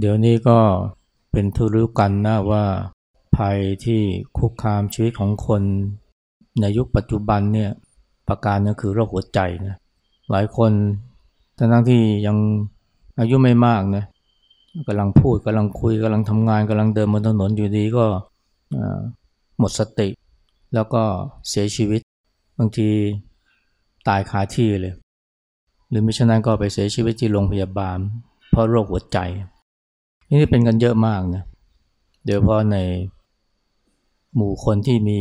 เดี๋ยวนี้ก็เป็นทุรู้กันนะว่าภัยที่คุกคามชีวิตของคนในยุคปัจจุบันเนี่ยประการนึงคือโรคหัวใจนะหลายคนทั้งที่ยังอายุไม่มากนะกำลังพูดกำลังคุยกำลังทำงานกำลังเดินบนถนนอยู่ดีก็หมดสติ แล้วก็เสียชีวิต บางทีตายคาที่เลย หรือมิฉะนั้นก็ไปเสียชีวิตที่โรงพยาบาล เพราะโรคหัวใจ นี่เป็นกันเยอะมากนะโดยเฉพาะในหมู่คนที่มี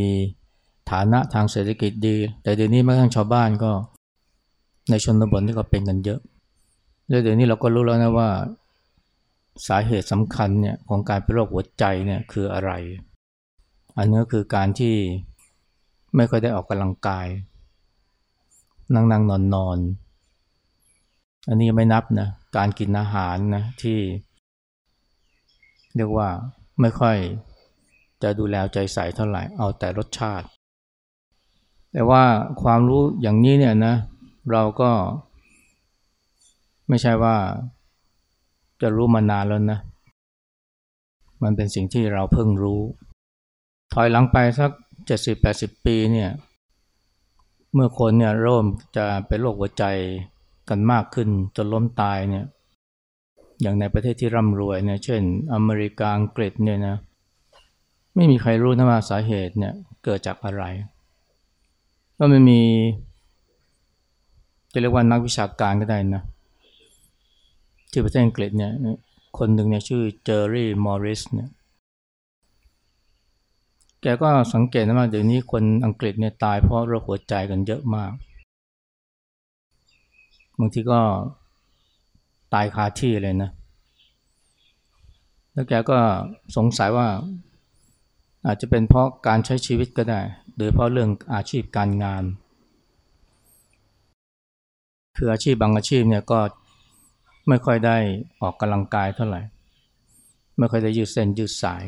ฐานะทางเศรษฐกิจดี แต่เดี๋ยวนี้แม้กระทั่งชาวบ้านก็ ในชนบทนี่ก็เป็นกันเยอะแล้วเดี๋ยวนี้เราก็รู้แล้วนะว่าสาเหตุสำคัญเนี่ยของการเป็นโรคหัวใจเนี่ยคืออะไร อันนี้ก็คือการที่ไม่ค่อยได้ออกกำลังกาย นั่งนั่งนอนนอน อันนี้ไม่นับนะการกินอาหารนะที่ เรียกว่าไม่ค่อยจะดูแลใจใส่เท่าไหร่เอาแต่รสชาติ แต่ว่าความรู้อย่างนี้เนี่ยนะ เราก็ไม่ใช่ว่าจะรู้มานานแล้วนะ มันเป็นสิ่งที่เราเพิ่งรู้ ถอยหลังไปสัก 70-80 ปีเนี่ยเมื่อคนเนี่ยเริ่มจะเป็นโรคหัวใจกันมากขึ้นจนล้มตายเนี่ย อย่างในประเทศที่ร่ำรวยเนี่ยเช่น อเมริกาอังกฤษเนี่ยนะไม่มีใครรู้นะว่าสาเหตุเนี่ยเกิดจากอะไร ก็ไม่มี จะเรียกว่านักวิชาการก็ได้นะที่ประเทศอังกฤษเนี่ยคนหนึ่งเนี่ยชื่อเจอร์รี่มอริสเนี่ยแกก็สังเกตนะว่าเดี๋ยวนี้คนอังกฤษเนี่ยตายเพราะโรคหัวใจกันเยอะมาก บางทีก็ ตายคาที่เลยนะ แล้วแกก็สงสัยว่า อาจจะเป็นเพราะการใช้ชีวิตก็ได้ โดยเพราะเรื่องอาชีพการงาน คืออาชีพบางอาชีพเนี่ยก็ไม่ค่อยได้ออกกำลังกายเท่าไหร่ ไม่ค่อยได้ยืดเส้นยืดสาย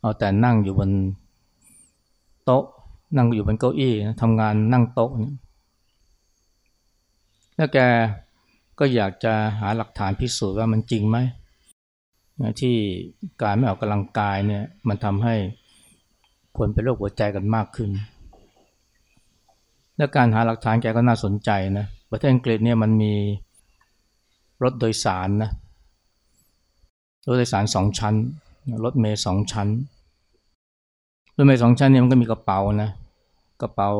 เอาแต่นั่งอยู่บนโต๊ะ นั่งอยู่บนเก้าอี้ทำงานนั่งโต๊ะเนี่ยแล้วแก ก็อยากจะหาหลักฐานพิสูจน์ว่ามันจริงไหมที่การไม่ออกกำลังกายเนี่ยมันทำให้คนเป็นโรคหัวใจกันมากขึ้น และการหาหลักฐานแกก็น่าสนใจนะประเทศอังกฤษเนี่ยมันมีรถโดยสารนะรถโดยสารสองชั้น รถเมย์สองชั้น รถเมย์สองชั้นเนี่ยมันก็มีกระเป๋านะกระเป๋า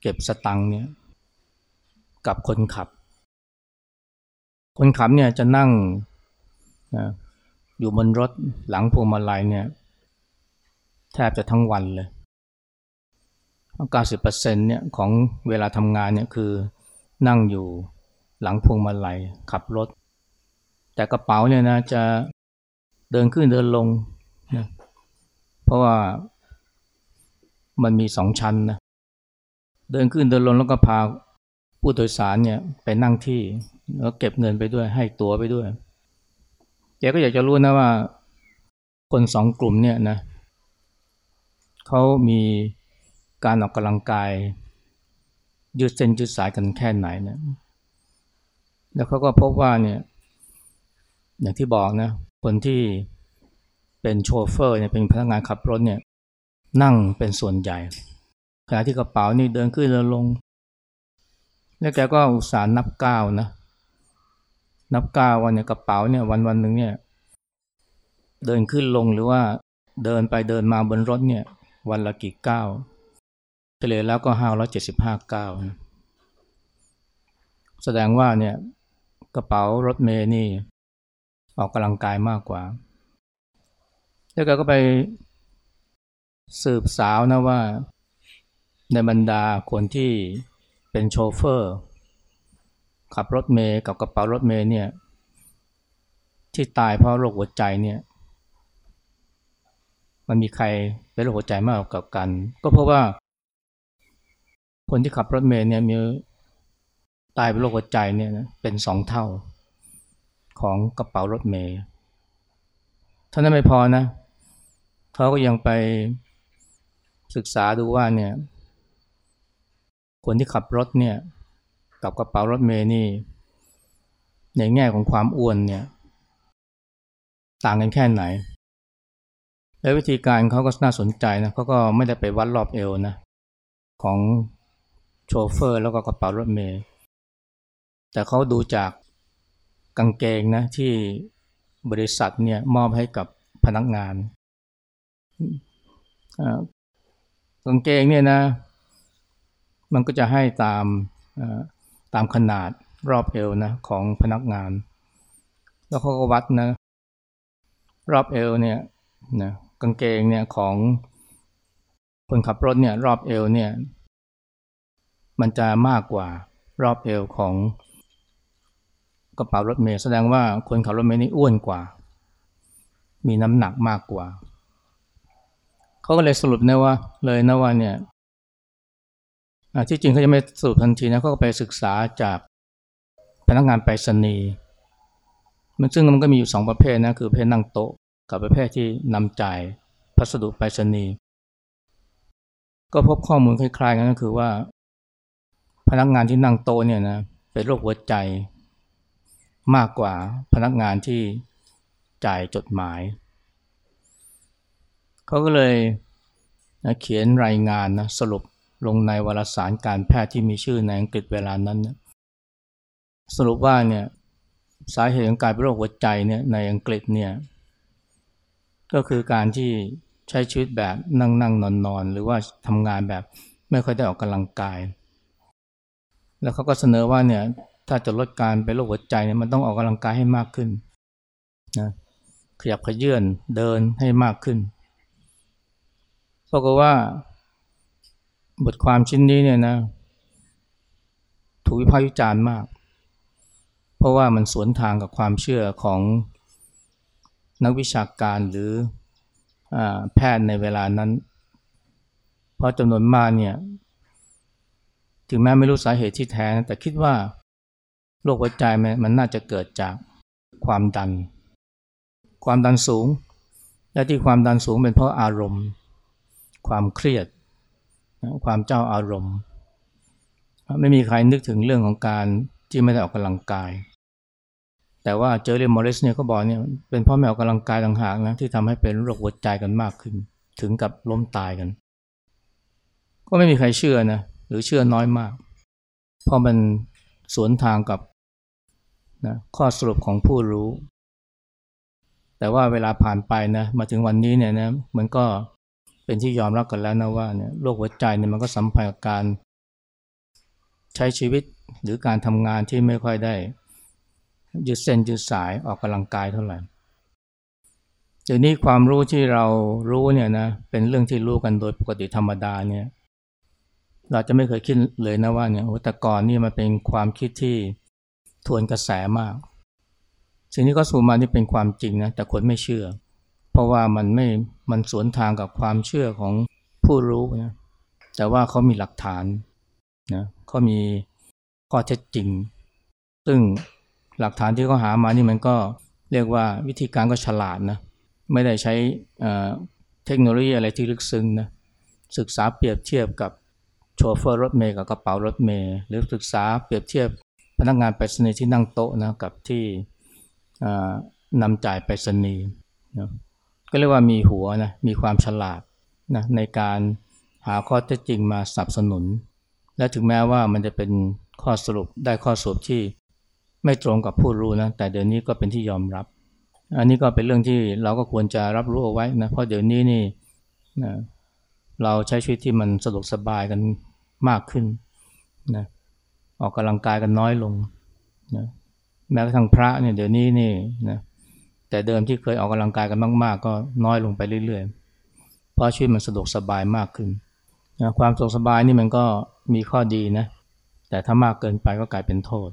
เก็บสตังค์เนี่ยกับคนขับ คนขับเนี่ยจะนั่งนะอยู่บนรถหลังพวงมาลัยเนี่ยแทบจะทั้งวันเลย90%เนี่ยของเวลาทำงานเนี่ยคือนั่งอยู่หลังพวงมาลัยขับรถ แต่กระเป๋าเนี่ยนะจะเดินขึ้นเดินลงนะเพราะว่ามันมีสองชั้นนะเดินขึ้นเดินลงแล้วก็พาผู้โดยสารเนี่ยไปนั่งที่ แล้วเก็บเงินไปด้วยให้ตั๋วไปด้วยแกก็อยากจะรู้นะว่า คนสองกลุ่มเนี่ยนะเขามีการออกกำลังกาย ยืดเส้นยืดสายกันแค่ไหนเนี่ยแล้วเขาก็พบว่าเนี่ย อย่างที่บอกนะ คนที่เป็นโชเฟอร์เนี่ยเป็นพนักงานขับรถเนี่ย นั่งเป็นส่วนใหญ่ขณะที่กระเป๋านี่เดินขึ้นเดินลง แล้วแกก็อุตส่าห์นับก้าวนะ นับก้าววันเนี่ยกระเป๋าเนี่ยวันวันหนึ่งเนี่ยเดินขึ้นลงหรือว่าเดินไปเดินมาบนรถเนี่ยวันละกี่ก้าวเฉลี่ยแล้วก็ห้าร้อยเจ็ดสิบห้าก้าวแสดงว่าเนี่ยกระเป๋ารถเมย์นี่ออกกำลังกายมากกว่า แล้วก็ไปสืบสาวนะว่าในบรรดาคนที่เป็นโชเฟอร์ ขับรถเมย์กับกระเป๋ารถเมย์เนี่ยที่ตายเพราะโรคหัวใจเนี่ยมันมีใครเป็นโรคหัวใจมากกว่ากัน ก็เพราะว่า คนที่ขับรถเมล์เนี่ยมีตายเป็นโรคหัวใจเนี่ยนะเป็นสองเท่าของกระเป๋ารถเมล์เท่านั้นไม่พอนะเขาก็ยังไปศึกษาดูว่าเนี่ยคนที่ขับรถเนี่ย กับกระเป๋ารถเมล์นี่ ในแง่ของความอ้วนเนี่ย ต่างกันแค่ไหน และวิธีการเขาก็น่าสนใจนะเขาก็ไม่ได้ไปวัดรอบเอวนะ ของโชเฟอร์แล้วก็กระเป๋ารถเมล์แต่เขาดูจากกางเกงนะที่บริษัทเนี่ยมอบให้กับพนักงานกางเกงเนี่ยนะ มันก็จะให้ตาม ตามขนาดรอบเอวนะของพนักงาน แล้วเขาก็วัดนะ รอบเอวเนี่ยนะกางเกงเนี่ยของคนขับรถเนี่ยรอบเอวเนี่ยมันจะมากกว่ารอบเอวของกระเป๋ารถเมล์แสดงว่าคนขับรถเมล์นี่อ้วนกว่า มีน้ำหนักมากกว่า เขาก็เลยสรุปนะว่าเลยนะว่าเนี่ย ที่จริงเขาจะไม่สรุปทันทีนะเขาก็ไปศึกษาจากพนักงานไปรษณีย์มันซึ่งมันก็มีอยู่สองประเภทนะคือประเภทนั่งโต๊ะกับประเภทที่นำจ่ายพัสดุไปรษณีย์ก็พบข้อมูลคล้ายๆกันก็คือว่า พนักงานที่นั่งโต๊ะเนี่ยนะเป็นโรคหัวใจมากกว่าพนักงานที่จ่ายจดหมาย เขาก็เลยนะเขียนรายงานนะสรุป ลงในวารสารการแพทย์ที่มีชื่อในอังกฤษเวลานั้นนะสรุปว่าเนี่ยสาเหตุของการเป็นโรคหัวใจเนี่ยในอังกฤษเนี่ยก็คือการที่ใช้ชีวิตแบบนั่งนั่งนอนนอนหรือว่าทำงานแบบไม่ค่อยได้ออกกำลังกาย แล้วเขาก็เสนอว่าเนี่ยถ้าจะลดการเป็นโรคหัวใจเนี่ยมันต้องออกกำลังกายให้มากขึ้นนะขยับขยื่นเดินให้มากขึ้นเพราะว่า บทความชิ้นนี้เนี่ยนะ ถูกวิพากษ์วิจารณ์มาก เพราะว่ามันสวนทางกับความเชื่อของนักวิชาการหรืออแพทย์ในเวลานั้น เพราะจำนวนมากเนี่ย ถึงแม้ไม่รู้สาเหตุที่แท้แต่คิดว่าโรคหัวใจมันน่าจะเกิดจากความดัน ความดันสูง และที่ความดันสูงเป็นเพราะอารมณ์ ความเครียด ความเจ้าอารมณ์ ไม่มีใครนึกถึงเรื่องของการที่ไม่ได้ออกกำลังกาย แต่ว่าเจอร์เรมอริสเนี่ยก็บอกเนี่ยเป็นเพราะไม่ออกกำลังกายต่างหากนะที่ทำให้เป็นโรคหัวใจกันมากขึ้น ถึงกับล้มตายกัน ก็ไม่มีใครเชื่อนะหรือเชื่อน้อยมาก เพราะมันสวนทางกับนะข้อสรุปของผู้รู้ แต่ว่าเวลาผ่านไปนะมาถึงวันนี้เนี่ยนะมันก็ เป็นที่ยอมรับกันแล้วนะว่าเนี่ยโรคหัวใจเนี่ยมันก็สัมพันธ์กับการ ใช้ชีวิตหรือการทำงานที่ไม่ค่อยได้ยืดเส้นยืดสายออกกำลังกายเท่าไหร่เดี๋ยวนี้ความรู้ที่เรารู้เนี่ยนะเป็นเรื่องที่รู้กันโดยปกติธรรมดาเนี่ยเราจะไม่เคยคิดเลยนะว่าเนี่ยแต่ก่อนนี่มันเป็นความคิดที่ทวนกระแสมาก สิ่งที่เขาสูมานี่เป็นความจริงนะแต่คนไม่เชื่อ ราะว่ามันไม่มันสวนทางกับความเชื่อของผู้รู้นะแต่ว่าเขามีหลักฐานนะเขามีข้อเท็จจริง ซึ่งหลักฐานที่เขาหามานี่มันก็เรียกว่าวิธีการก็ฉลาดนะไม่ได้ใช้เทคโนโลยีอะไรที่ลึกซึ้งนะศึกษาเปรียบเทียบกับโชเฟอร์รถเมย์กับกระเป๋ารถเมย์หรือศึกษาเปรียบเทียบพนักงานไปรษณีย์ที่นั่งโต๊ะนะกับที่นำจ่ายไปรษณีย์นะ ก็เรียกว่ามีหัวนะมีความฉลาดนะในการหาข้อเท็จจริงมาสนับสนุน และถึงแม้ว่ามันจะเป็นข้อสรุปได้ข้อสรุปที่ไม่ตรงกับผู้รู้นะแต่เดี๋ยวนี้ก็เป็นที่ยอมรับ อันนี้ก็เป็นเรื่องที่เราก็ควรจะรับรู้เอาไว้นะเพราะเดี๋ยวนี้นี่นะเราใช้ชีวิตที่มันสะดวกสบายกันมากขึ้นนะออกกำลังกายกันน้อยลงนะแม้กระทั่งพระเนี่ยเดี๋ยวนี้นี่นะ แต่เดิมที่เคยออกกำลังกายกันมาก ๆ ก็น้อยลงไปเรื่อยๆ เพราะชีวิตมันสะดวกสบายมากขึ้นนะความสะดวกสบายนี่มันก็มีข้อดีนะ แต่ถ้ามากเกินไปก็กลายเป็นโทษ